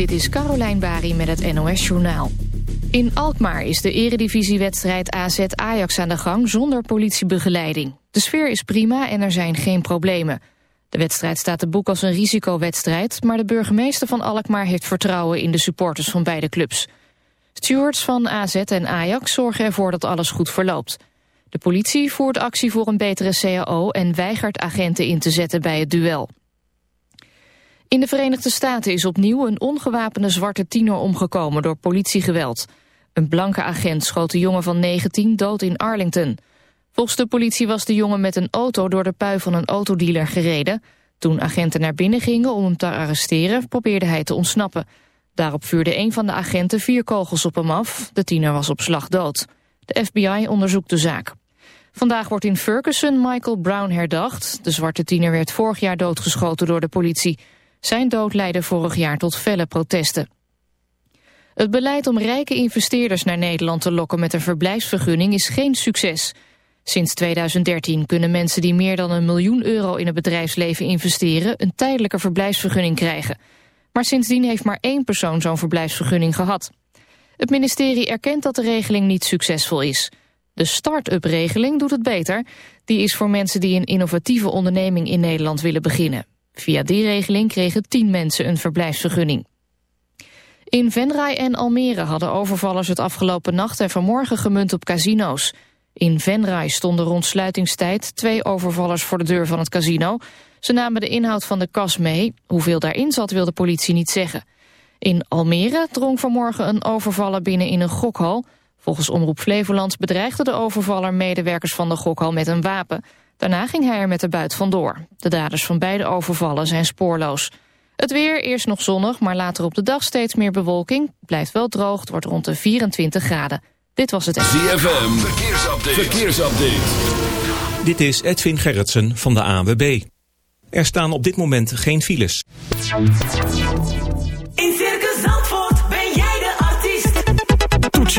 Dit is Carolijn Bari met het NOS Journaal. In Alkmaar is de eredivisiewedstrijd AZ-Ajax aan de gang zonder politiebegeleiding. De sfeer is prima en er zijn geen problemen. De wedstrijd staat te boek als een risicowedstrijd... maar de burgemeester van Alkmaar heeft vertrouwen in de supporters van beide clubs. Stewards van AZ en Ajax zorgen ervoor dat alles goed verloopt. De politie voert actie voor een betere CAO en weigert agenten in te zetten bij het duel. In de Verenigde Staten is opnieuw een ongewapende zwarte tiener omgekomen door politiegeweld. Een blanke agent schoot de jongen van 19 dood in Arlington. Volgens de politie was de jongen met een auto door de pui van een autodealer gereden. Toen agenten naar binnen gingen om hem te arresteren probeerde hij te ontsnappen. Daarop vuurde een van de agenten vier kogels op hem af. De tiener was op slag dood. De FBI onderzoekt de zaak. Vandaag wordt in Ferguson Michael Brown herdacht. De zwarte tiener werd vorig jaar doodgeschoten door de politie. Zijn dood leidde vorig jaar tot felle protesten. Het beleid om rijke investeerders naar Nederland te lokken met een verblijfsvergunning is geen succes. Sinds 2013 kunnen mensen die meer dan een miljoen euro in het bedrijfsleven investeren een tijdelijke verblijfsvergunning krijgen. Maar sindsdien heeft maar één persoon zo'n verblijfsvergunning gehad. Het ministerie erkent dat de regeling niet succesvol is. De start-up regeling doet het beter. Die is voor mensen die een innovatieve onderneming in Nederland willen beginnen. Via die regeling kregen tien mensen een verblijfsvergunning. In Venray en Almere hadden overvallers het afgelopen nacht en vanmorgen gemunt op casino's. In Venray stonden rond sluitingstijd twee overvallers voor de deur van het casino. Ze namen de inhoud van de kas mee. Hoeveel daarin zat wil de politie niet zeggen. In Almere drong vanmorgen een overvaller binnen in een gokhal. Volgens Omroep Flevoland bedreigde de overvaller medewerkers van de gokhal met een wapen. Daarna ging hij er met de buit vandoor. De daders van beide overvallen zijn spoorloos. Het weer, eerst nog zonnig, maar later op de dag steeds meer bewolking. Blijft wel droog, het wordt rond de 24 graden. Dit was het... ZFM, verkeersupdate. verkeersupdate. Dit is Edwin Gerritsen van de ANWB. Er staan op dit moment geen files.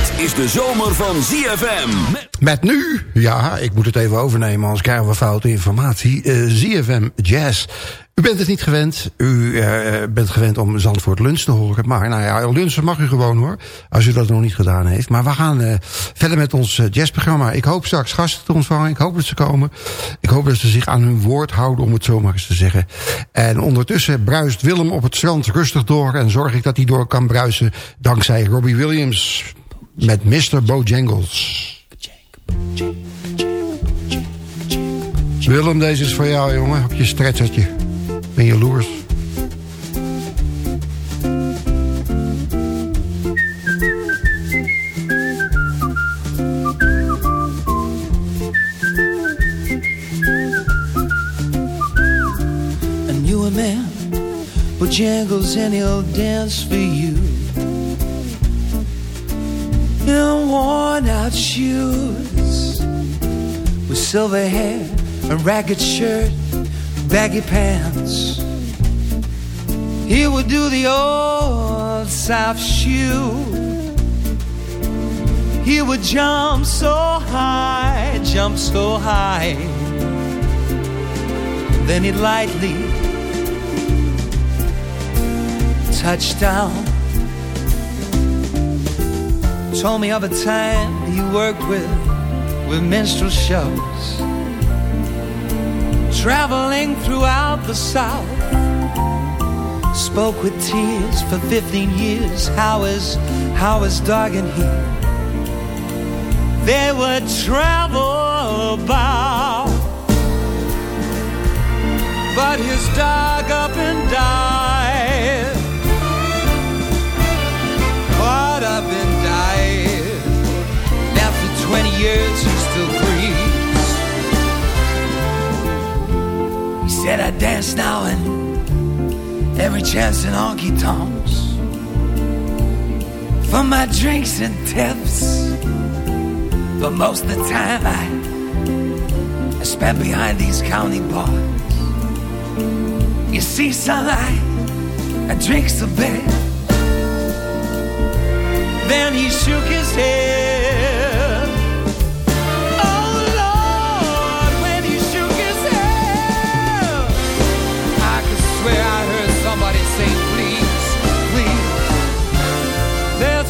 Dit is de zomer van ZFM. Met nu, ja, ik moet het even overnemen, anders krijgen we foute informatie. eh ZFM Jazz. U bent het niet gewend. U eh, bent gewend om Zandvoort Lunch te horen. Maar nou ja, lunchen mag u gewoon hoor. Als u dat nog niet gedaan heeft. Maar we gaan eh, verder met ons jazzprogramma. Ik hoop straks gasten te ontvangen. Ik hoop dat ze komen. Ik hoop dat ze zich aan hun woord houden, om het zo maar eens te zeggen. En ondertussen bruist Willem op het strand rustig door. En zorg ik dat hij door kan bruisen dankzij Robbie Williams. Met Mr. Bojangles. Willem, deze is voor jou, jongen. Op je stretchertje. Ben je jaloers? I knew a man, Bojangles, and he'll dance for you. In worn out shoes, with silver hair, a ragged shirt, baggy pants. He would do the old South shoe. He would jump so high, jump so high. Then he'd lightly touch down. Told me of a time he worked with with minstrel shows, traveling throughout the South. Spoke with tears for 15 years. How is how is dog and he? They would travel about, but his dog up and 20 years, he still breathes. He said, I dance now and every chance in honky tonks. For my drinks and tips. But most of the time I, I spend behind these county bars. You see sunlight, I drinks a bit. Then he shook his head.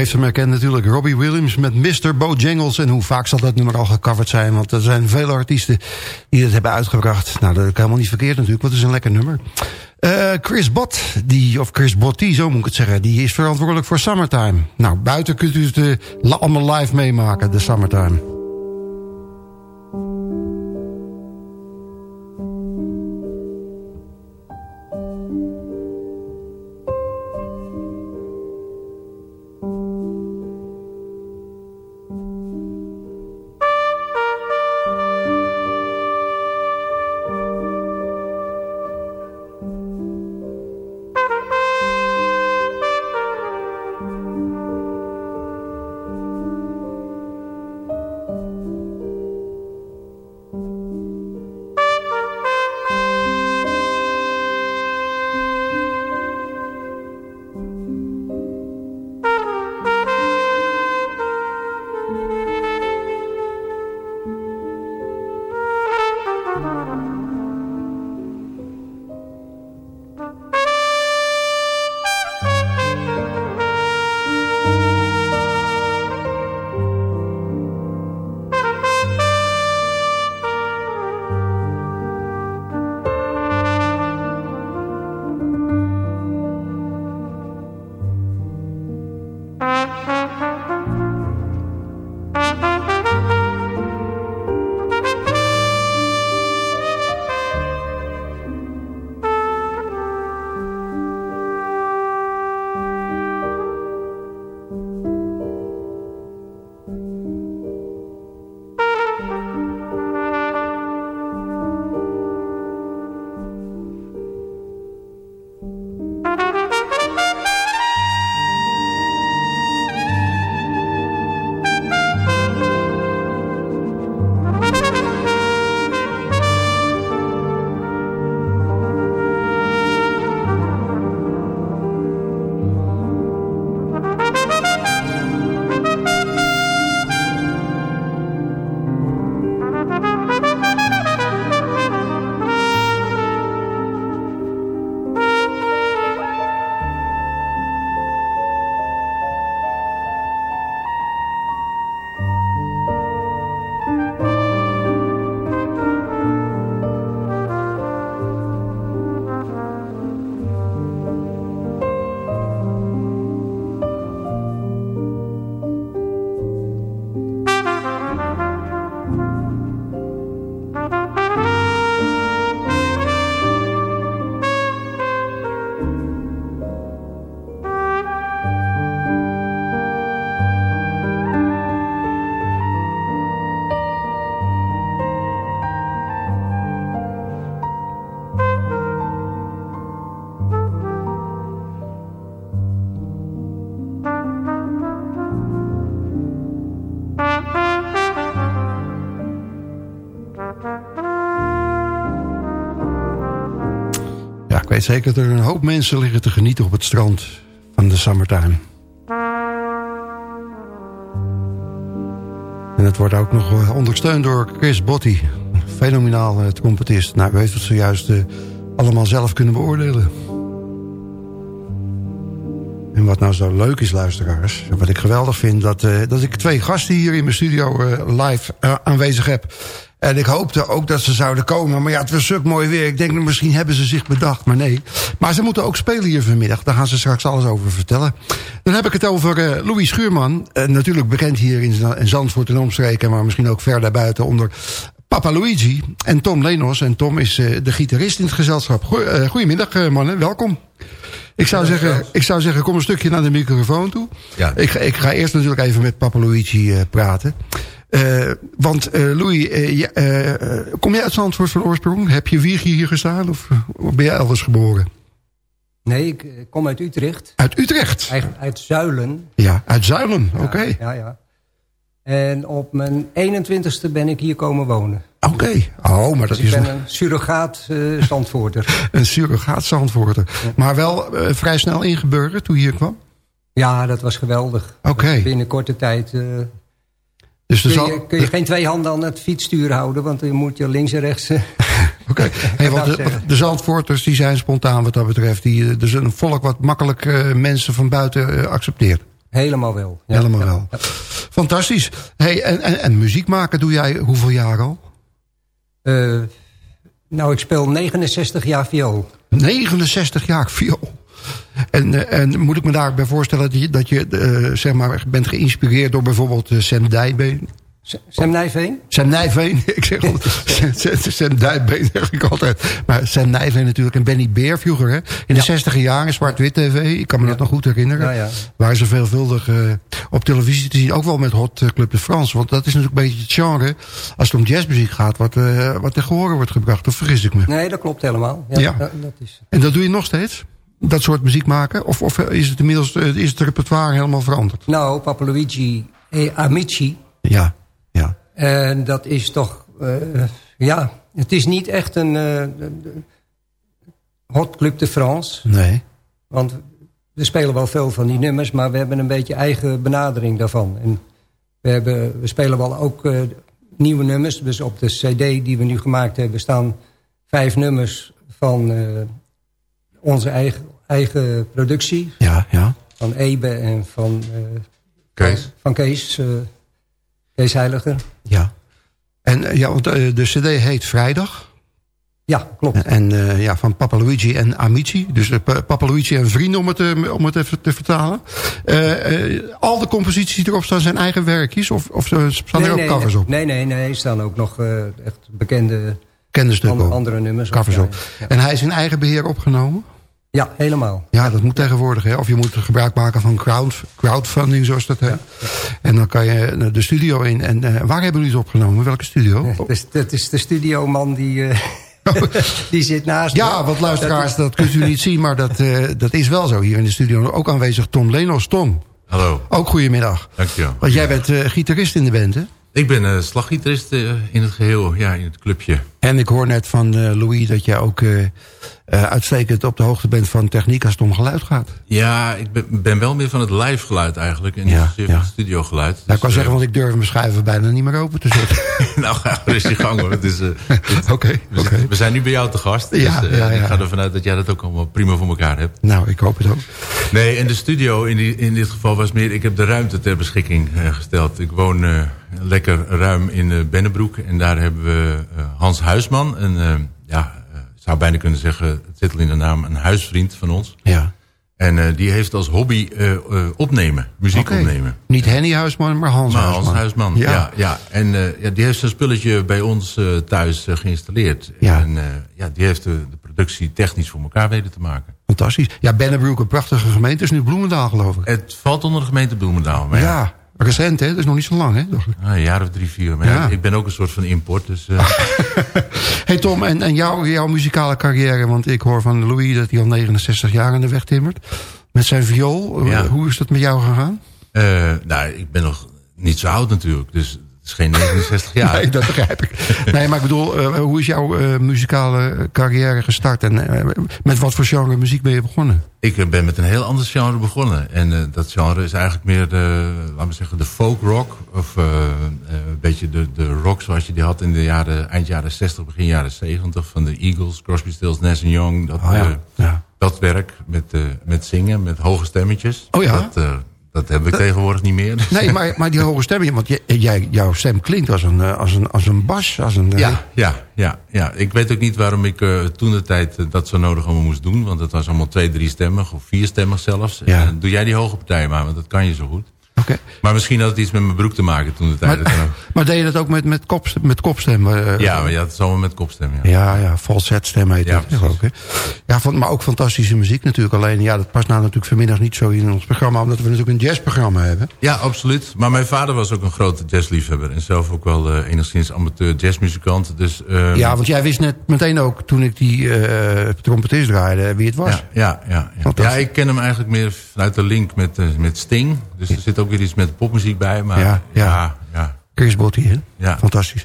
Heeft hem herkend natuurlijk, Robbie Williams met Mr. Bojangles. En hoe vaak zal dat nummer al gecoverd zijn? Want er zijn vele artiesten die het hebben uitgebracht. Nou, dat is helemaal niet verkeerd natuurlijk, want het is een lekker nummer. Eh, Chris Bot, die, of Chris Botti, zo moet ik het zeggen... die is verantwoordelijk voor Summertime. Nou, buiten kunt u het eh, allemaal live meemaken, de Summertime. Weet zeker dat er een hoop mensen liggen te genieten op het strand van de summertime. En het wordt ook nog eh, ondersteund door Chris Botti. Fenomenaal eh, trompetist. Nou, u heeft het zojuist eh, allemaal zelf kunnen beoordelen. En wat nou zo leuk is, luisteraars... wat ik geweldig vind, dat, dat ik twee gasten hier in mijn studio live aanwezig heb. En ik hoopte ook dat ze zouden komen. Maar ja, het was zulk mooi weer. Ik denk, misschien hebben ze zich bedacht, maar nee. Maar ze moeten ook spelen hier vanmiddag. Daar gaan ze straks alles over vertellen. Dan heb ik het over eh, Louis Schuurman. Eh, natuurlijk bekend hier in, in Zandvoort en omstreken... maar misschien ook ver daarbuiten onder Papa Luigi en Tom Lenos. En Tom is eh, de gitarist in het gezelschap. Goe- goedemiddag, mannen. Welkom. Ik zou, zeggen, ik zou zeggen, kom een stukje naar de microfoon toe. Ja. Ik, ga, ik ga eerst natuurlijk even met Papa Luigi praten. Eh, want eh, Louis, eh, kom jij uit Zandvoort van oorsprong? Heb je wiegje hier gestaan of, ben jij elders geboren? Nee, ik kom uit Utrecht. Uit Utrecht? Eigenlijk uit Zuilen. Ja, uit Zuilen, oké. Ja, ja, ja. En op mijn 21ste ben ik hier komen wonen. Oké, oh, maar dat Dus ik is ben een, surrogaat Zandvoorter. een surrogaat Zandvoorter. Maar wel vrij snel ingeburgerd toen je hier kwam? Ja, dat was geweldig. Oké. Binnen korte tijd Dus kun, zal... je, kun je geen twee handen aan het fietsstuur houden... want dan moet je links en rechts... eh, Oké, hey, want de, de Zandvoorters die zijn spontaan wat dat betreft. Die, eh, dus een volk wat makkelijk eh, mensen van buiten accepteert. helemaal wel. Ja, Helemaal ja, wel. ja. Fantastisch. Hey, en, en, en muziek maken doe jij hoeveel jaar al? Nou, ik speel 69 jaar viool. 69 jaar, viool. En, eh, en moet ik me daarbij voorstellen dat je, dat je eh, zeg maar, bent geïnspireerd door bijvoorbeeld eh, Sam Dijbeen? Sam Nijveen? Sam Nijveen, ik zeg al, Sam, Dijbeen zeg ik altijd. Maar Sam Nijveen natuurlijk en Benny Beer vroeger, hè? In de 60 jaren, zwart-wit tv, ik kan me dat nog goed herinneren. Ja, ja. Waren ze veelvuldig op televisie te zien, ook wel met Hot Club de France. Want dat is natuurlijk een beetje het genre, als het om jazzmuziek gaat, wat, eh wat te horen wordt gebracht. Of vergis ik me? Nee, dat klopt helemaal. Ja, Ja. Dat, dat is, En dat doe je nog steeds? Dat soort muziek maken? Of, of is het inmiddels eh, is het repertoire helemaal veranderd? nou, Papa Luigi e Amici. Ja, ja. En dat is toch... eh, ja, het is niet echt een de- hot club de France. Nee. Want we spelen wel veel van die nummers... maar we hebben een beetje eigen benadering daarvan. En we, hebben, we spelen wel ook nieuwe nummers. Dus op de cd die we nu gemaakt hebben... staan vijf nummers van onze eigen, eigen productie. Ja, ja. Van Ebe en van, eh, Kees. van Kees, eh, Kees Heiliger. ja. En eh, ja, want de cd heet Vrijdag. Ja, klopt. En eh, ja, van Papa Luigi en Amici. Dus Pa- Papa Luigi en vrienden om het, om het even te vertalen. Al de composities die erop staan zijn eigen werkjes? Of, of staan er ook nee, covers op? Nee, nee, nee. Er staan ook nog eh, echt bekende Kende stukken an- op. andere nummers. Covers ja, op. Ja, En hij is in eigen beheer opgenomen? Ja, helemaal. Ja, dat moet tegenwoordig. Hè? Of je moet gebruik maken van crowd, crowdfunding, zoals dat heet. En dan kan je de studio in. En eh, waar hebben jullie het opgenomen? Welke studio? Dat is, dat is de studioman die, eh, die zit naast me. Ja, want luisteraars, dat kunt u niet zien, maar dat, eh, dat is wel zo hier in de studio. Ook aanwezig Tom Lenos. Tom, Hallo, ook goedemiddag. dankjewel. Want jij bent eh, gitarist in de band, hè? Ik ben uh, slaggitarist eh, in het geheel, ja, in het clubje. En ik hoor net van eh, Louis dat jij ook eh, eh, uitstekend op de hoogte bent van techniek als het om geluid gaat. Ja, ik ben, ben wel meer van het live geluid eigenlijk. En Ja, niet ja. van het studio geluid. Nou, ik kan zeggen, want ik durf mijn schuiven bijna niet meer open te zetten. nou, ga je gang hoor. Eh, dit- Oké, we, zijn nu bij jou te gast. Dus Ja, eh, ja, ja. ik ga ervan uit dat jij dat ook allemaal prima voor elkaar hebt. Nou, ik hoop het ook. Nee, en de studio in, die, in dit geval was meer... Ik heb de ruimte ter beschikking eh, gesteld. Ik woon eh, lekker ruim in eh, Bennebroek. En daar hebben we eh, Hans Huisman. Een, eh, eh, zou bijna kunnen zeggen... Het zit al in de naam, een huisvriend van ons. Ja. En eh, die heeft als hobby eh, eh, opnemen. Muziek opnemen. Niet Henny Huisman, maar Hans Maar Huisman. Hans Huisman, Ja. ja. ja, En ja, die heeft zijn spulletje bij ons thuis geïnstalleerd. Ja. En ja, die heeft de, de productie technisch voor elkaar weten te maken. Fantastisch. Ja, Bennebroek, een prachtige gemeente. is nu Bloemendaal, geloof ik. Het valt onder de gemeente Bloemendaal. Maar ja, recent, hè? Dat is nog niet zo lang, hè? nou, een jaar of drie, vier. Maar ja, ik ben ook een soort van import. Dus eh, hey Tom, en, en jouw, jouw muzikale carrière? Want ik hoor van Louis dat hij al 69 jaar aan de weg timmert. Met zijn viool. Ja. Hoe is dat met jou gegaan? eh, nou, ik ben nog niet zo oud natuurlijk. Dus is geen 69 jaar. Nee, dat begrijp ik. Nee, maar ik bedoel, eh, hoe is jouw eh, muzikale carrière gestart? En eh, met wat voor genre muziek ben je begonnen? Ik ben met een heel ander genre begonnen. En dat genre is eigenlijk meer de, laten we zeggen, de folk rock. Of een beetje de, de rock zoals je die had in de jaren, eind jaren 60, begin jaren 70. Van de Eagles, Crosby, Stills, Nash Young. Dat, Oh ja, ja. dat werk met, met zingen, met hoge stemmetjes. Oh ja? Dat, dat heb ik tegenwoordig niet meer. Nee, maar, maar die hoge stem, want jij, jij, jouw stem klinkt als een, eh, als een, als een bas. Als een, eh, Ja, ja, ja, ja. Ik weet ook niet waarom ik eh, toen de tijd eh, dat zo nodig allemaal moest doen. Want het was allemaal twee, drie stemmig of vier stemmig zelfs. Ja. Eh, doe jij die hoge partij maar, want dat kan je zo goed. Maar misschien had het iets met mijn broek te maken toen de tijd. Maar, maar deed je dat ook met, met, kop, met kopstem? eh, ja, maar ja, het is allemaal met kopstem. Ja. Ja, ja, falsetstem heet Ja, dat ook. Hè? Ja, van, maar ook fantastische muziek natuurlijk. Alleen, ja, dat past nou natuurlijk vanmiddag niet zo in ons programma... omdat we natuurlijk een jazzprogramma hebben. Ja, absoluut. Maar mijn vader was ook een grote jazzliefhebber. En zelf ook wel eh, enigszins amateur jazzmuzikant. Dus, ehm, Ja, want jij wist net meteen ook, toen ik die eh trompetist draaide, wie het was. Ja, ja, ja, ja. Ja, ik ken hem eigenlijk meer vanuit de link met, eh, met Sting. Dus er zit ook weer iets met popmuziek bij. Maar Ja, ja, ja. Chris Botti, hè? Ja. Fantastisch.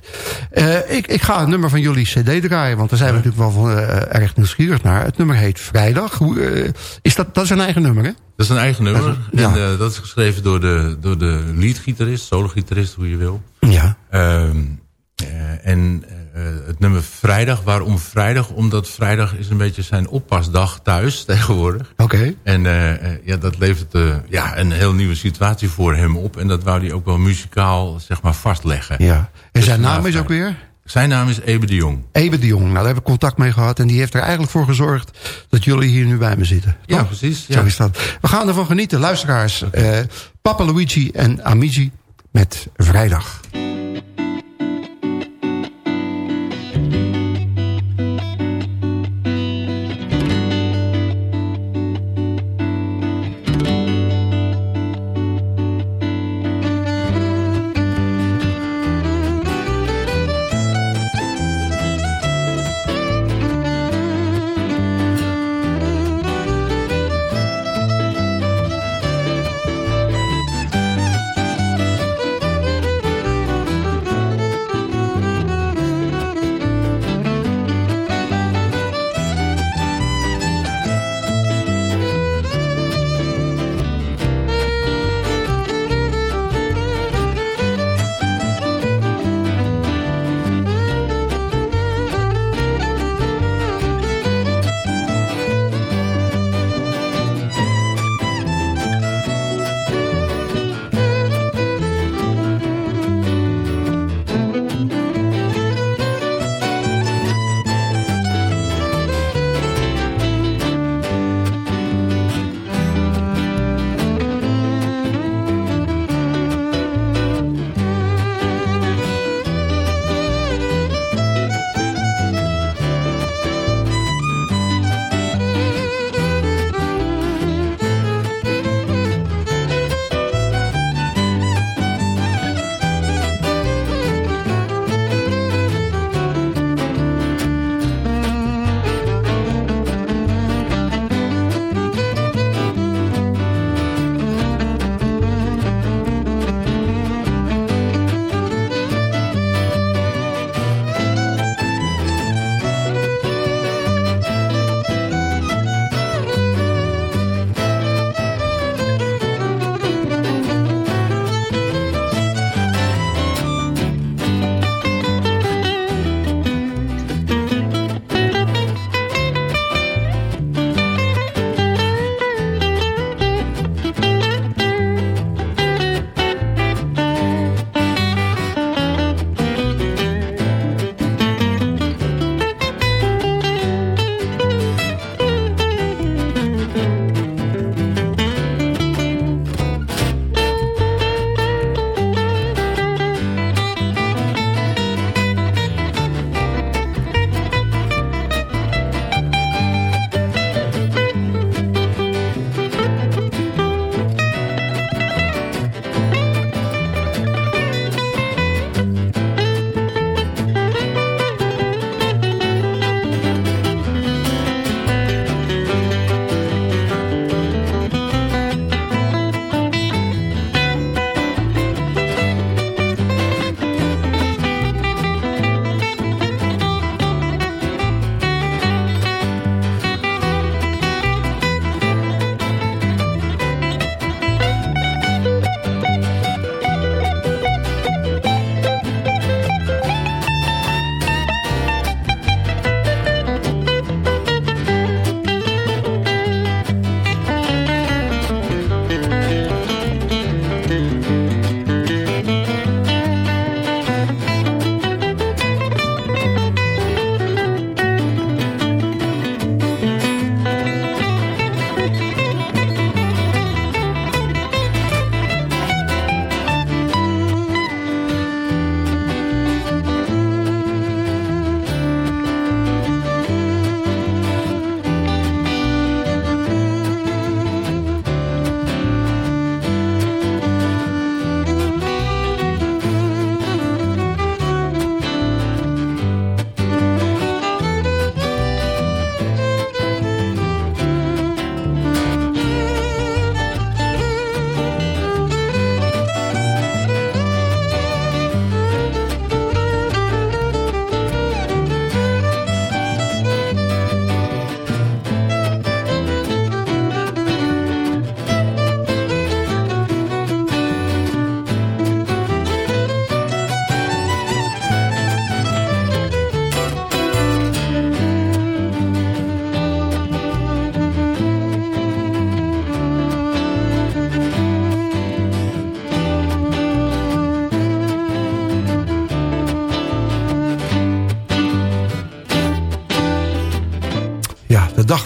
Eh, ik, ik ga een nummer van jullie cd draaien, want daar zijn we natuurlijk wel van, eh, erg nieuwsgierig naar. Het nummer heet Vrijdag. Hoe, eh, is dat, dat is een eigen nummer, hè? Dat is een eigen nummer. Dat is- ja. En dat is geschreven door de, door de leadgitarist, solo-gitarist, hoe je wil. Ja. Ehm, eh, en het nummer Vrijdag. Waarom Vrijdag? Omdat vrijdag is een beetje zijn oppasdag thuis tegenwoordig. Oké. En eh, eh, ja, dat levert eh, ja, een heel nieuwe situatie voor hem op. En dat wou hij ook wel muzikaal zeg maar, vastleggen. Ja. En Dus zijn naam is ook weer? Zijn naam is Ebe de Jong. Ebe de Jong. Nou, daar heb ik contact mee gehad. En die heeft er eigenlijk voor gezorgd dat jullie hier nu bij me zitten. Ja, precies. Zo Ja. is dat. We gaan ervan genieten, luisteraars. Eh, Papa Luigi en Amici met Vrijdag. Vrijdag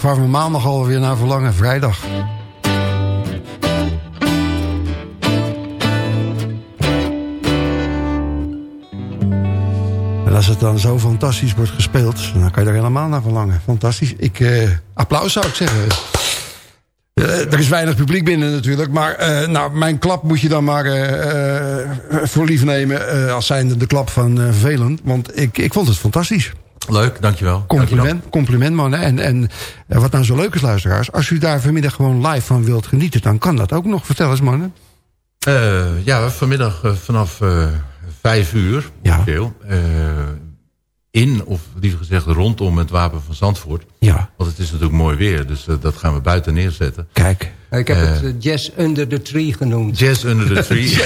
dag waar we maandag alweer naar verlangen, vrijdag. En als het dan zo fantastisch wordt gespeeld, dan kan je er helemaal naar verlangen. Fantastisch. Ik, eh, applaus zou ik zeggen. Eh, er is weinig publiek binnen natuurlijk. Maar eh, nou, mijn klap moet je dan maar eh, voor lief nemen. als zijnde de klap van Velen. Want ik, ik vond het fantastisch. Leuk, dankjewel. Compliment, compliment man. En, en wat nou zo leuk is luisteraars. Als u daar vanmiddag gewoon live van wilt genieten. Dan kan dat ook nog. Vertel eens mannen. Eh, ja, vanmiddag eh, vanaf eh, vijf uur ongeveer, eh, in, of liever gezegd rondom het Wapen van Zandvoort. Ja. Want het is natuurlijk mooi weer, dus eh, dat gaan we buiten neerzetten. Kijk. Ik heb Eh, het eh, Jazz Under the Tree genoemd. Jazz Under the Tree.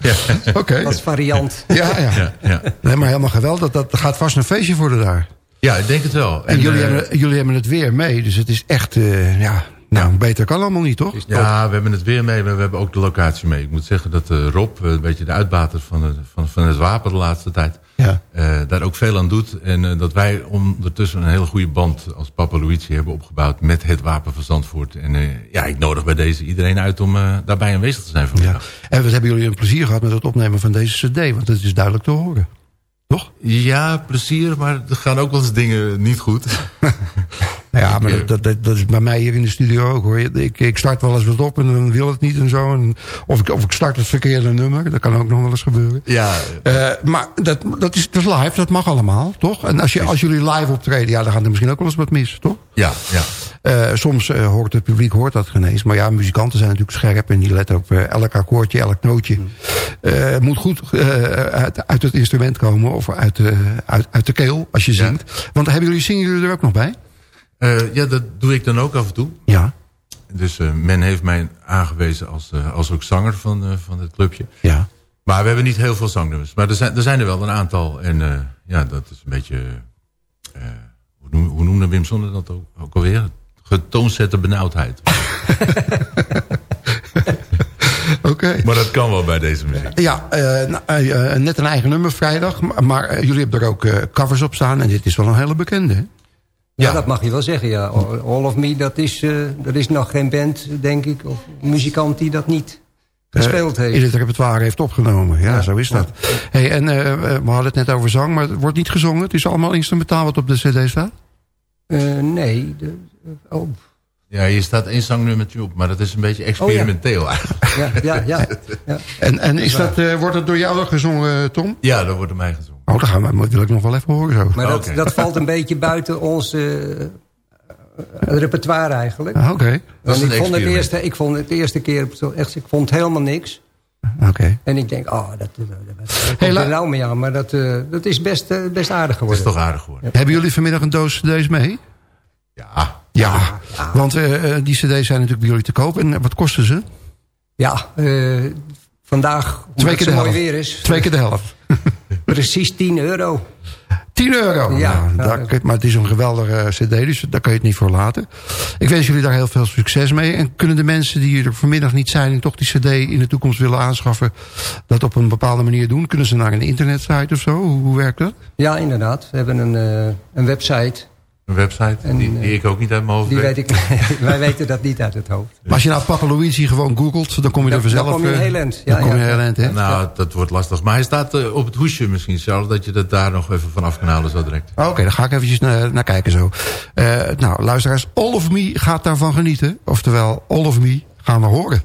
ja. Oké. Als variant. Ja, ja. Ja, ja. Nee, maar helemaal geweldig. Dat, dat gaat vast een feestje worden daar. ja, ik denk het wel. En, jullie, eh, hebben, jullie hebben het weer mee. Dus het is echt, eh, ja, nou, beter kan allemaal niet, toch? Ja, we hebben het weer mee, maar we hebben ook de locatie mee. Ik moet zeggen dat eh, Rob, eh, een beetje de uitbater van, het- van, van het wapen de laatste tijd... Ja. eh, daar ook veel aan doet. En eh, dat wij ondertussen een hele goede band als Papa Luigi hebben opgebouwd... met het wapen van Zandvoort. En eh, ja, ik nodig bij deze iedereen uit om eh, daarbij aanwezig te zijn Ja. vanmiddag. En wat hebben jullie een plezier gehad met het opnemen van deze cd? Want het is duidelijk te horen. Toch? Ja, plezier, maar er gaan ook wel eens dingen niet goed. Ja, maar dat, dat, dat, is bij mij hier in de studio ook hoor. Ik, ik start wel eens wat op en dan wil het niet en zo. En, of, ik, of ik start het verkeerde nummer. Dat kan ook nog wel eens gebeuren. Ja, Eh, maar dat, dat, is, dat is live, dat mag allemaal, toch? En als, je, als jullie live optreden, ja, dan gaat er misschien ook wel eens wat mis, toch? ja, ja. Eh, soms eh, hoort het publiek hoort dat genees. Maar ja, muzikanten zijn natuurlijk scherp en die letten op eh, elk akkoordje, elk nootje. Eh, Het moet goed uit, uit het instrument komen of uit, de uit, uit de keel als je Ja. zingt. Want hebben jullie, zingen jullie er ook nog bij? Ja, dat doe ik dan ook af en toe. Ja. Dus men heeft mij aangewezen als, als ook zanger van, van het clubje. Ja. Maar we hebben niet heel veel zangnummers. Maar er zijn er, zijn er wel een aantal. En ja, dat is een beetje... hoe noemde Wim Sonder dat ook, ook alweer? Getoonzette benauwdheid. Oké. Maar dat kan wel bij deze muziek. Ja, eh, nou, eh, eh, net een eigen nummer vrijdag. Maar, jullie hebben er ook eh, covers op staan. En dit is wel een hele bekende. hè? Ja, dat mag je wel zeggen, ja. All of Me, dat is, eh dat is nog geen band, denk ik, of muzikant die dat niet gespeeld heeft. In het repertoire heeft opgenomen. Ja, Ja. zo is dat. Hey, en we hadden het net over zang, maar het wordt niet gezongen. Het is allemaal instrumentaal wat op de cd staat. Eh, nee, de, oh, Ja, hier staat één zangnummertje op. Maar dat is een beetje experimenteel eigenlijk. ja, ja, ja. ja. En, en is dat, eh, wordt het door jou ook gezongen, Tom? Ja, dat wordt door mij gezongen. Oh, dat gaan we, dat wil ik nog wel even horen zo. Maar dat, dat valt een beetje buiten ons eh, eh, repertoire eigenlijk. Ah, Oké, Dat Want een ik, vond het eerste, ik vond het de eerste keer echt, ik vond helemaal niks. oké. En ik denk, oh, dat, dat, dat, dat Hey, er nou mee aan. Maar dat, eh, dat is best, eh, best aardig geworden. is toch aardig geworden. Hebben jullie vanmiddag een doos cd's mee? Ja. Ja, want eh, eh, die cd's zijn natuurlijk bij jullie te koop. En eh, wat kosten ze? Ja, vandaag, Twee het keer de mooi weer is, Twee keer de helft. precies 10 euro. 10 euro. Ja, nou, daar, maar het is een geweldige cd, dus daar kan je het niet voor laten. Ik wens jullie daar heel veel succes mee. En kunnen de mensen die er vanmiddag niet zijn... en toch die cd in de toekomst willen aanschaffen... dat op een bepaalde manier doen? Kunnen ze naar een internetsite of zo? Hoe, hoe werkt dat? Ja, inderdaad. We hebben een, een website. Een website En, die, eh, die ik ook niet uit mijn hoofd Die weet. weet ik, wij weten dat niet uit het hoofd. Maar als je nou Papa Luigi gewoon googelt... dan kom je er vanzelf... dan kom je eh, heel eind. Dan Ja, kom je ja. heel eind, hè? Nou, dat wordt lastig. Maar hij staat eh, op het hoesje misschien, Charles, dat je dat daar nog even vanaf kan halen zo direct. Oké, dan ga ik eventjes naar, naar kijken zo. Eh, nou, luisteraars, All of Me gaat daarvan genieten. Oftewel, All of Me gaan we horen.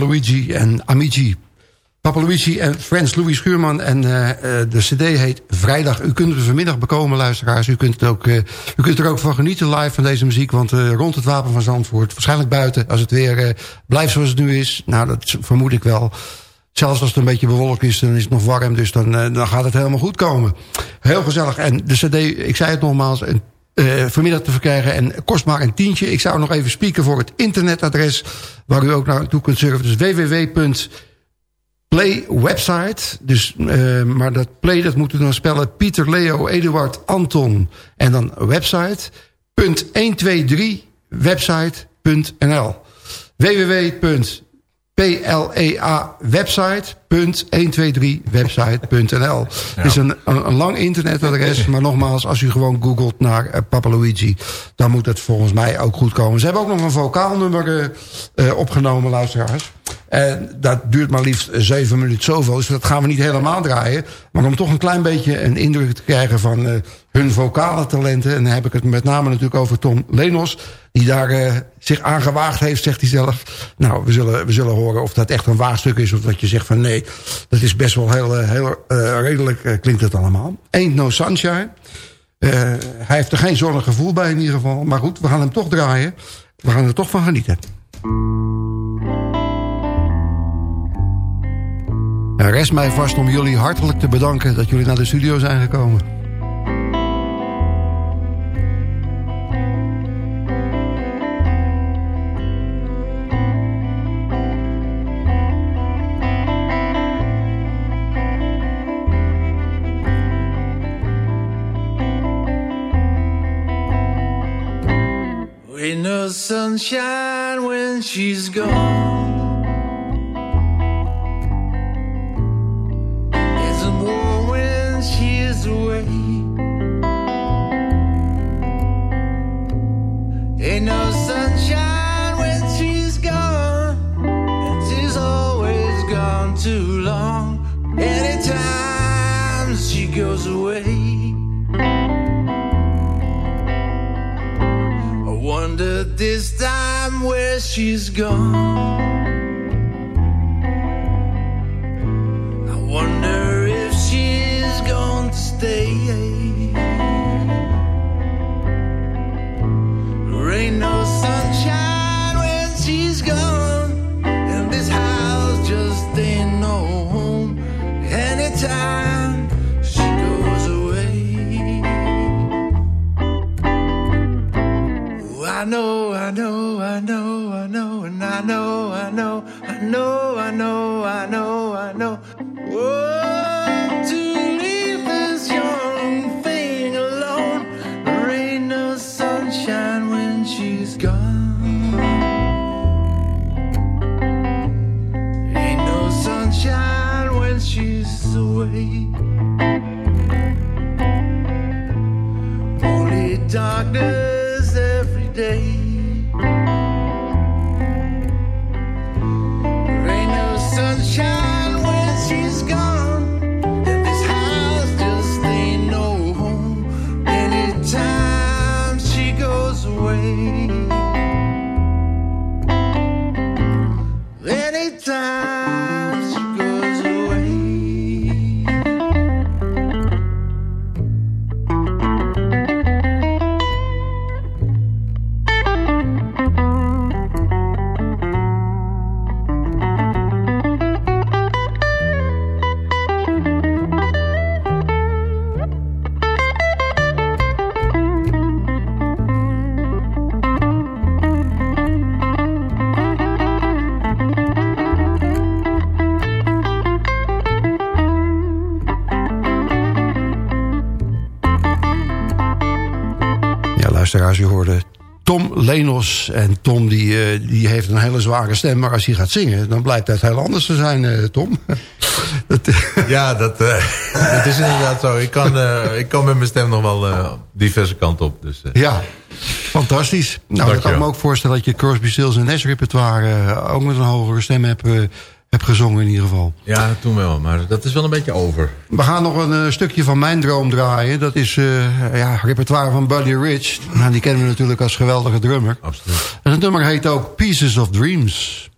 Luigi en Amici. Papa Luigi en Frans Louis Schuurman. En uh, de cd heet Vrijdag. U kunt het vanmiddag bekomen, luisteraars. U kunt, het ook, uh, u kunt er ook van genieten live van deze muziek. Want rond het Wapen van Zandvoort, waarschijnlijk buiten... als het weer blijft zoals het nu is, nou, dat vermoed ik wel... Zelfs als het een beetje bewolkt is, dan is het nog warm. Dus dan, dan gaat het helemaal goed komen. Heel gezellig. En de cd, ik zei het nogmaals... Een eh, vanmiddag te verkrijgen. En kost maar een tientje. Ik zou nog even spieken voor het internetadres waar u ook naartoe kunt surfen. Dus www.playwebsite. Dus, eh, maar dat play dat moet u dan spellen. Pieter, Leo, Eduard, Anton. En dan website. 123 website.nl www plea-website.123website.nl. Het is een, een, een, lang internetadres, maar nogmaals, als u gewoon googelt naar eh, Papa Luigi, dan moet het volgens mij ook goed komen. Ze hebben ook nog een vocaalnummer eh, eh, opgenomen, luisteraars. En dat duurt maar liefst zeven minuten zoveel, dus dat gaan we niet helemaal draaien. Maar om toch een klein beetje een indruk te krijgen van hun vocale talenten, en dan heb ik het met name natuurlijk over Tom Lenos die daar uh, zich aangewaagd heeft, zegt hij zelf. Nou, we zullen, we zullen horen of dat echt een waagstuk is. Of dat je zegt van nee, dat is best wel heel, heel uh, redelijk klinkt het allemaal. Ain't no sunshine. hij heeft er geen zonnig gevoel bij in ieder geval. Maar goed, we gaan hem toch draaien. We gaan er toch van genieten. Nou, rest mij vast om jullie hartelijk te bedanken dat jullie naar de studio zijn gekomen. He's gone. washes away. Holy darkness every day. En Tom die, uh, die heeft een hele zware stem, maar als hij gaat zingen... dan blijkt dat heel anders te zijn, uh, Tom. dat, Ja, dat, uh, dat is inderdaad zo. Ik kan, ik kan met mijn stem nog wel diverse kanten op. Dus, ja, fantastisch. Nou, ik kan me ook voorstellen dat je Crosby, Stills en Nash repertoire... ook met een hogere stem hebt, hebt gezongen in ieder geval. Ja, toen wel, maar dat is wel een beetje over. We gaan nog een uh, stukje van mijn droom draaien. Dat is uh, ja, repertoire van Buddy Rich. Nou, die kennen we natuurlijk als geweldige drummer. Absoluut. En het nummer heet ook Pieces of Dreams.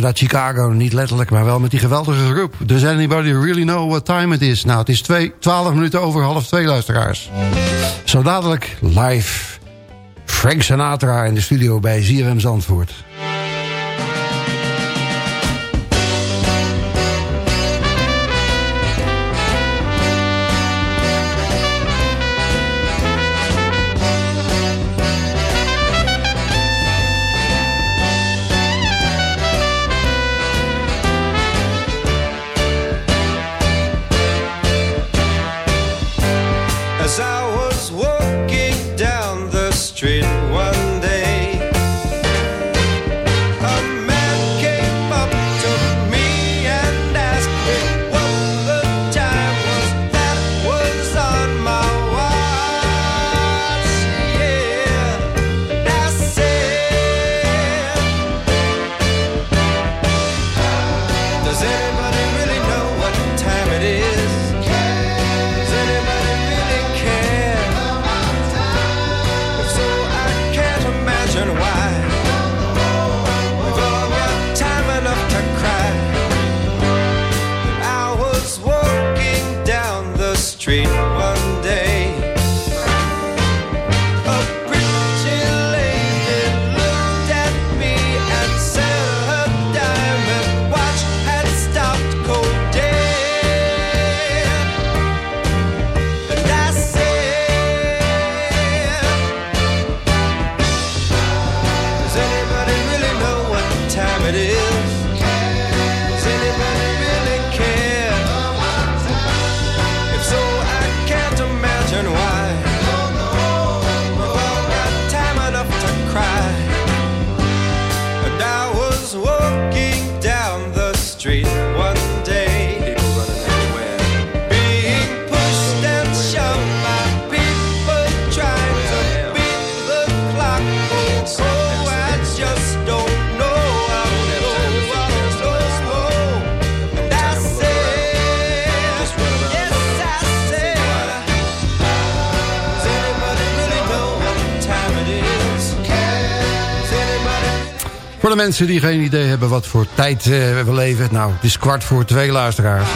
Even Chicago, niet letterlijk, maar wel met die geweldige groep. Does anybody really know what time it is? Nou, het is twee, 12 minuten over half twee, luisteraars. Zo dadelijk live Frank Sinatra in de studio bij ZFM Zandvoort. Voor de mensen die geen idee hebben wat voor tijd eh, we leven. Nou, het is kwart voor twee luisteraars.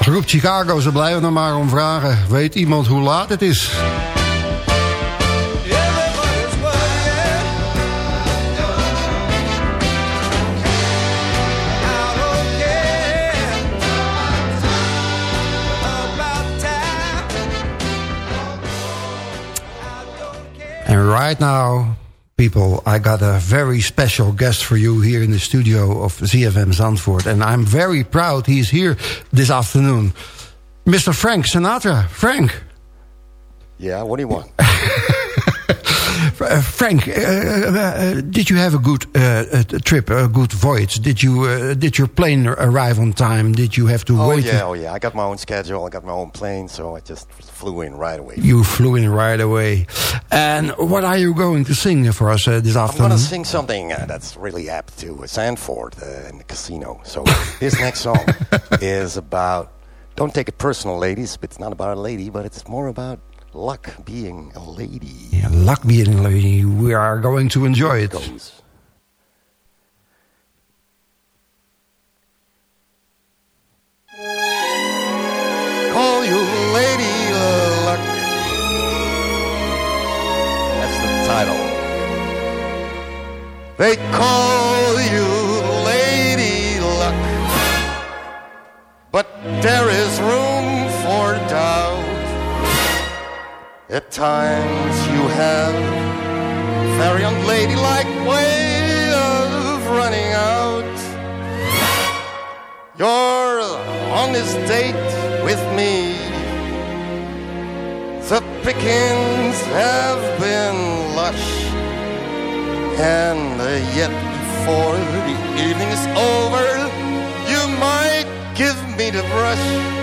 Groep Chicago, ze blijven er maar om vragen. Weet iemand hoe laat het is? And right now, people, I got a very special guest for you here in the studio of ZFM Zandvoort. And I'm very proud he's here this afternoon. Mr. Frank Sinatra. Frank. Yeah, what do you want? Uh, Frank, uh, uh, did you have a good uh, uh, trip, a good voyage? Did you uh, did your plane arrive on time? Did you have to oh wait? yeah, oh yeah. I got my own schedule. I got my own plane, so I just flew in right away. You flew in right away. And what are you going to sing for us uh, this afternoon? I'm gonna sing something uh, that's really apt to Sanford uh, in the casino. So this next song is about. Don't take it personal, ladies. It's not about a lady, but it's more about luck being a lady. Yeah, luck being a lady. We are going to enjoy it. Call you Lady Luck. That's the title. They call you Lady Luck. But there is room for doubt. At times you have very unladylike way of running out. Your on this date with me. The pickings have been lush, and yet before the evening is over, you might give me the brush.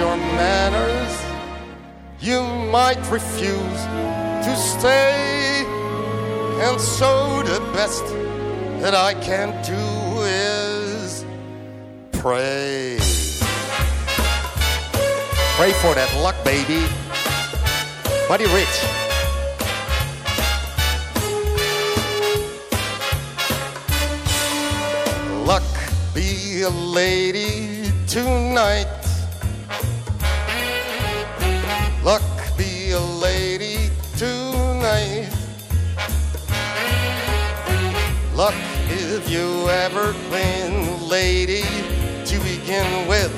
your manners, you might refuse to stay. And so the best that I can do is pray. Pray for that luck, baby. Buddy Rich. luck be a lady tonight. A lady tonight. Luck if you ever been lady to begin with.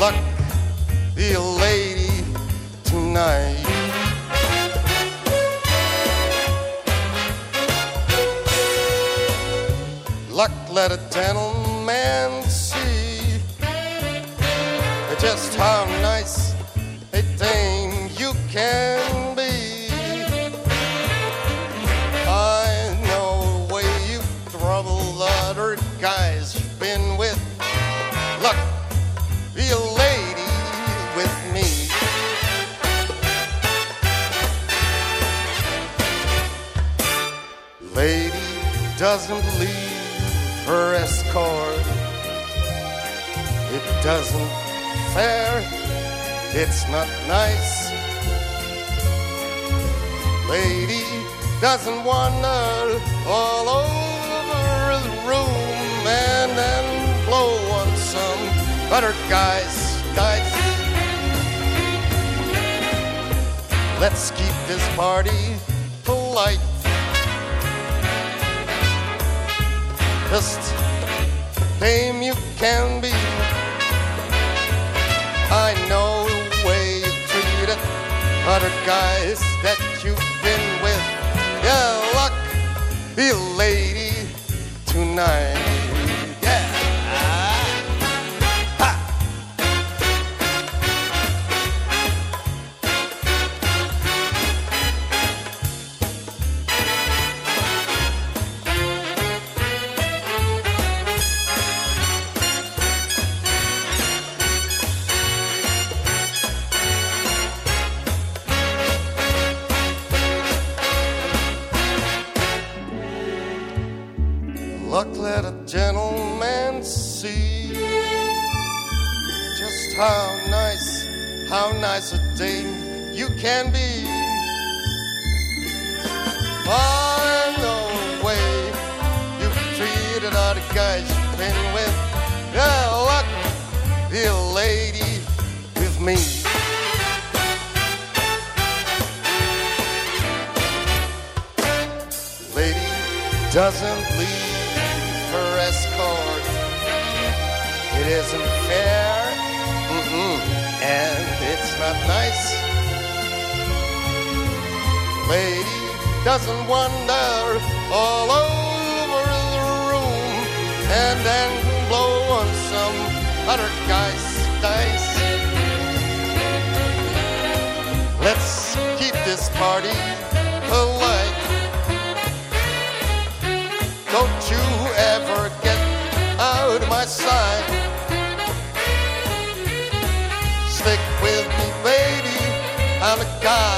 Luck be a lady tonight. Luck let a gentleman can be. I know the way you trouble other guys you've been with. Luck be a lady with me. Lady doesn't leave her escort. It doesn't fare. It's not nice. Lady doesn't wander all over the room and then blow on some other guy's dice. Let's keep this party polite. Just dame you can be. I know other guys that you've been with. Yeah, luck be a lady tonight. Can be. Doesn't wander all over the room and then blow on some other guy's dice. Let's keep this party polite. Don't you ever get out of my sight. Stick with me, baby. I'm the guy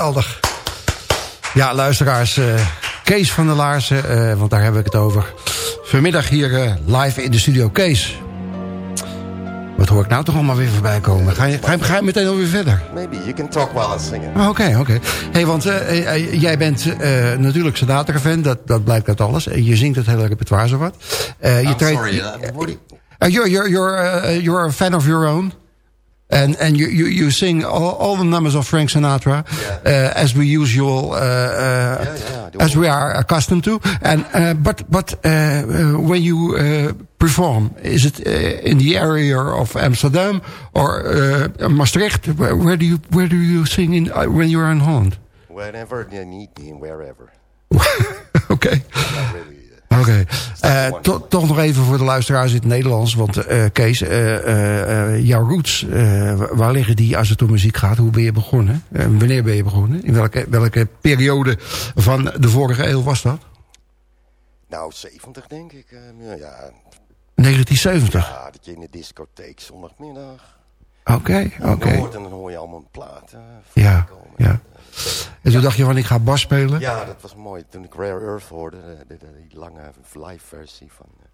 Geweldig. Ja, luisteraars. eh, Kees van der Laarsen, eh, want daar heb ik het over. Vanmiddag hier eh, live in de studio. Kees. Wat hoor ik nou toch allemaal weer voorbij komen? Ga je, ga je, ga je meteen alweer verder? Maybe you can talk while I'm singing. Ah, Oké, oké. Hey, want eh, eh, jij bent natuurlijk Sinatra-fan, dat, dat blijkt uit alles. Je zingt het hele repertoire zowat. Eh je sorry, uh, Uh, you're you're you're uh, you're a fan of your own, and and you you, you sing all, all the numbers of Frank Sinatra uh, as we usual uh, uh, as we are accustomed to. And uh, but but uh, uh, when you uh, perform, is it uh, in the area of Amsterdam or uh, Maastricht? Where, where do you where do you sing in uh, when you are in Holland? Whenever you need me, wherever. Oké. Eh, to- toch nog even voor de luisteraars in het Nederlands. Want eh, Kees, eh, jouw roots, wa- waar liggen die als het om muziek gaat? Hoe ben je begonnen? Wanneer ben je begonnen? In welke, welke periode van de vorige eeuw was dat? Nou, 70 denk ik. ja, ja, 1970. ja, dat je in de discotheek zondagmiddag... Oké, oké. en dan hoor je allemaal eh, Ja, ja. En toen dacht je van, ik ga bas spelen? Ja, dat was mooi. Toen ik Rare Earth hoorde, de, de- de- die lange live versie van... eh,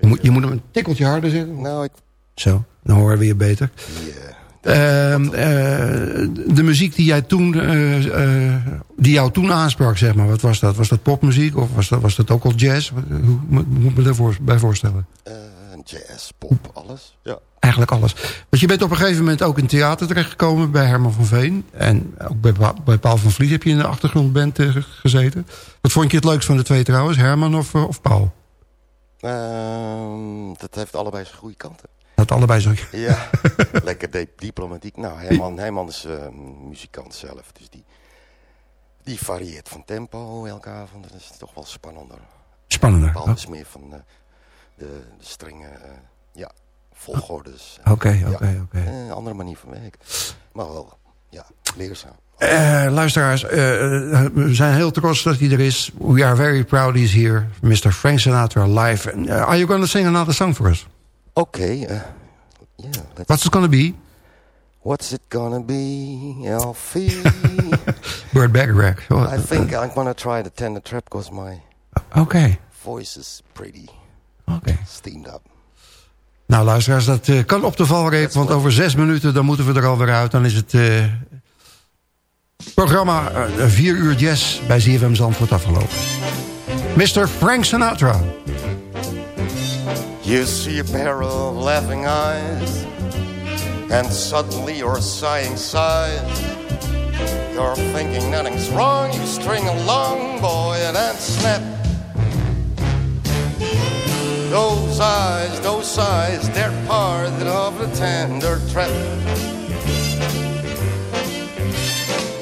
Je moet, je moet hem een tikkeltje harder zeggen. Nou, ik... Zo, dan horen we je beter. Yeah. Ehm, eh, de muziek die jij toen, eh, die jou toen aansprak, zeg maar, wat was dat? Was dat popmuziek of was dat, was dat ook al jazz? Hoe moet moet me daarvoor bij voorstellen? Jazz, pop, alles. Ja. Eigenlijk alles. Want je bent op een gegeven moment ook in theater terechtgekomen bij Herman van Veen. En ook bij, bij Paul van Vliet heb je in de achtergrondband eh, gezeten. Wat vond je het leukst van de twee trouwens? Herman of, eh, of Paul? Ehm, dat heeft allebei zijn goede kanten. Dat allebei zo. Ja, lekker di- diplomatiek. Nou, Herman, Herman is eh, muzikant zelf, dus die, die varieert van tempo elke avond. Dat is toch wel spannender. Spannender. Paul is meer van de, de strenge, eh, ja, volgordes. Oké, oké, oké. eh, Een andere manier van werken. Maar wel, ja, leerzaam. Eh, luisteraars, we zijn heel trots dat hij er is. We are very proud he's here. Mr. Frank Sinatra live. Uh, are you going to sing another song for us? Oké, eh, yeah, let's- What's it going to be? What's it gonna be, Alfie? Burt Bacharach. I think I'm gonna try the tender trap because my Oké. voice is pretty Oké. steamed up. Nou luisteraars, dat eh, kan op de valreep. Want over zes minuten dan moeten we er alweer uit. Dan is het eh, programma eh, 4 uur jazz bij ZFM Zandvoort afgelopen. Mr. Frank Sinatra. You see a pair of laughing eyes, and suddenly you're sighing sighs. You're thinking nothing's wrong, you string along, boy, and then snap. Those eyes, those eyes, they're part of the tender trap.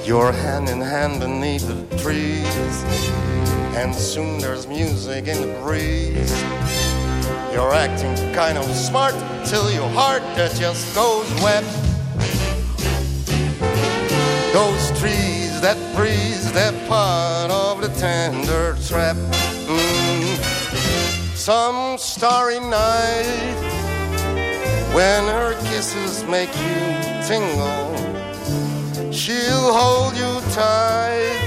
You're hand in hand beneath the trees, and soon there's music in the breeze. You're acting kind of smart till your heart that just goes wet. Those trees that breeze, that part of the tender trap. Mm. Some starry night when her kisses make you tingle, she'll hold you tight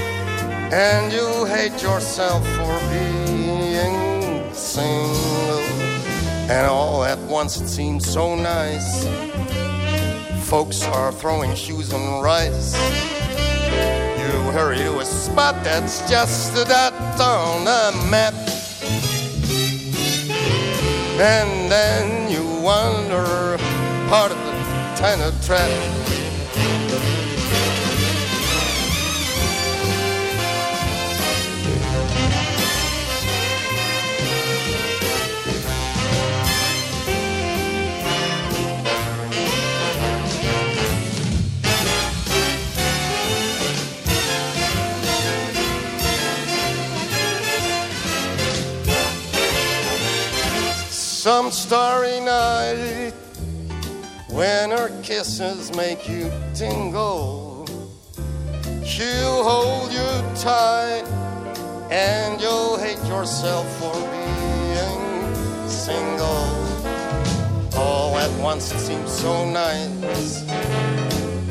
and you'll hate yourself for being single. And all at once it seems so nice. Folks are throwing shoes and rice. You hurry to a spot that's just dot on the map. And then you wonder, part of the tender trap. Some starry night when her kisses make you tingle, she'll hold you tight and you'll hate yourself for being single. All at once it seems so nice.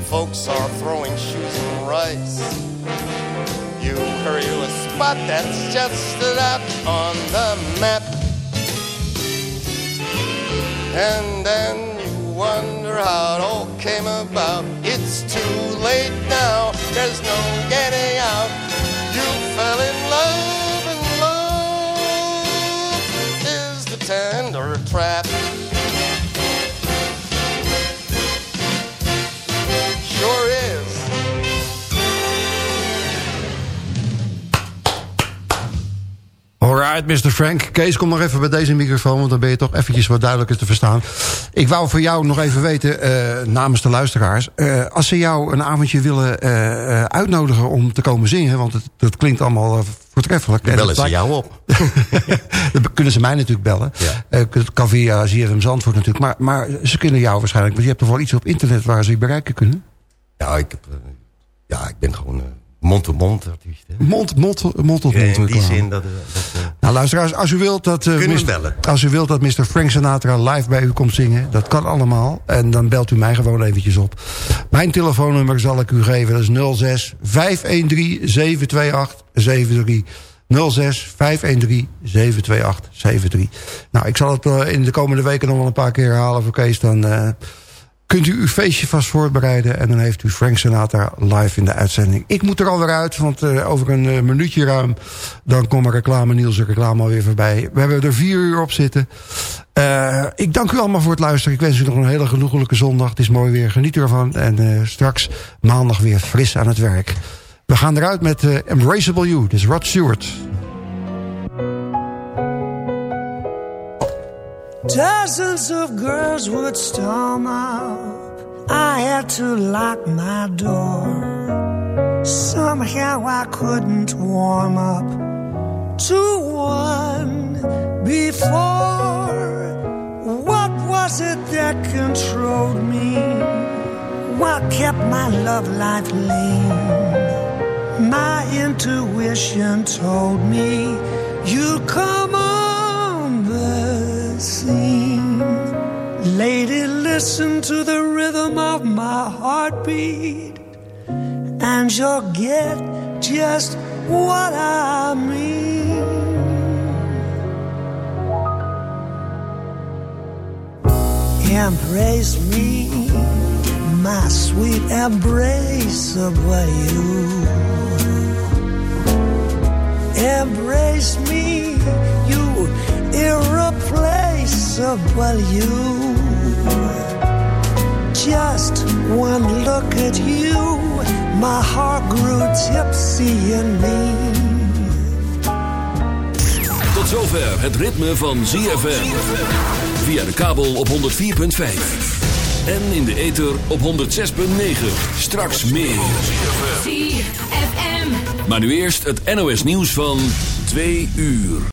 Folks are throwing shoes and rice. You hurry to a spot that's just that on the map. And then you wonder how it all came about. It's too late now, there's no getting out. You fell in love, and love is the tender trap. Alright, Mr. Frank. Kees, kom nog even bij deze microfoon... want dan ben je toch eventjes wat duidelijker te verstaan. Ik wou voor jou nog even weten, eh, namens de luisteraars... eh, als ze jou een avondje willen eh, eh, uitnodigen om te komen zingen... want het, dat klinkt allemaal voortreffelijk. Dan bellen ze jou op. Dan kunnen ze mij natuurlijk bellen. Eh, het kan via ZFM Zandvoort natuurlijk. Maar, maar ze kunnen jou waarschijnlijk... want je hebt toch wel iets op internet waar ze je bereiken kunnen? Ja, ik, heb, ja, ik ben gewoon mond-to-mond hè? Mond, in die zin dat... eh, dat eh, Nou, luisteraars, als u wilt dat... eh, Kunnen we Mr. bellen. Als u wilt dat Mr. Frank Sinatra live bij u komt zingen... dat kan allemaal. En dan belt u mij gewoon eventjes op. Mijn telefoonnummer zal ik u geven. Dat is 06 513 728 73. 06 513 728 73. Nou, ik zal het eh, in de komende weken nog wel een paar keer herhalen voor Kees. Dan eh, kunt u uw feestje vast voorbereiden. En dan heeft u Frank Sinatra live in de uitzending. Ik moet er alweer uit, want eh, over een eh, minuutje ruim... dan komt reclame Niels de reclame alweer voorbij. We hebben er vier uur op zitten. Eh, ik dank u allemaal voor het luisteren. Ik wens u nog een hele genoeglijke zondag. Het is mooi weer, geniet ervan. En straks maandag weer fris aan het werk. We gaan eruit met Embraceable You. Dit is Rod Stewart. Dozens of girls would storm up. I had to lock my door. Somehow I couldn't warm up to one before. What was it that controlled me? What kept my love life lean? My intuition told me you'd come on Lady, listen to the rhythm of my heartbeat, and you'll get just what I mean. Embrace me, my sweet embraceable you. Embrace me, you irreplaceable you. Just one look at you, my heart grew tipsy in me. Tot zover het ritme van ZFM. Via de kabel op 104.5. En in de ether op 106.9. Straks meer. ZFM. Maar nu eerst het NOS nieuws van 2 uur.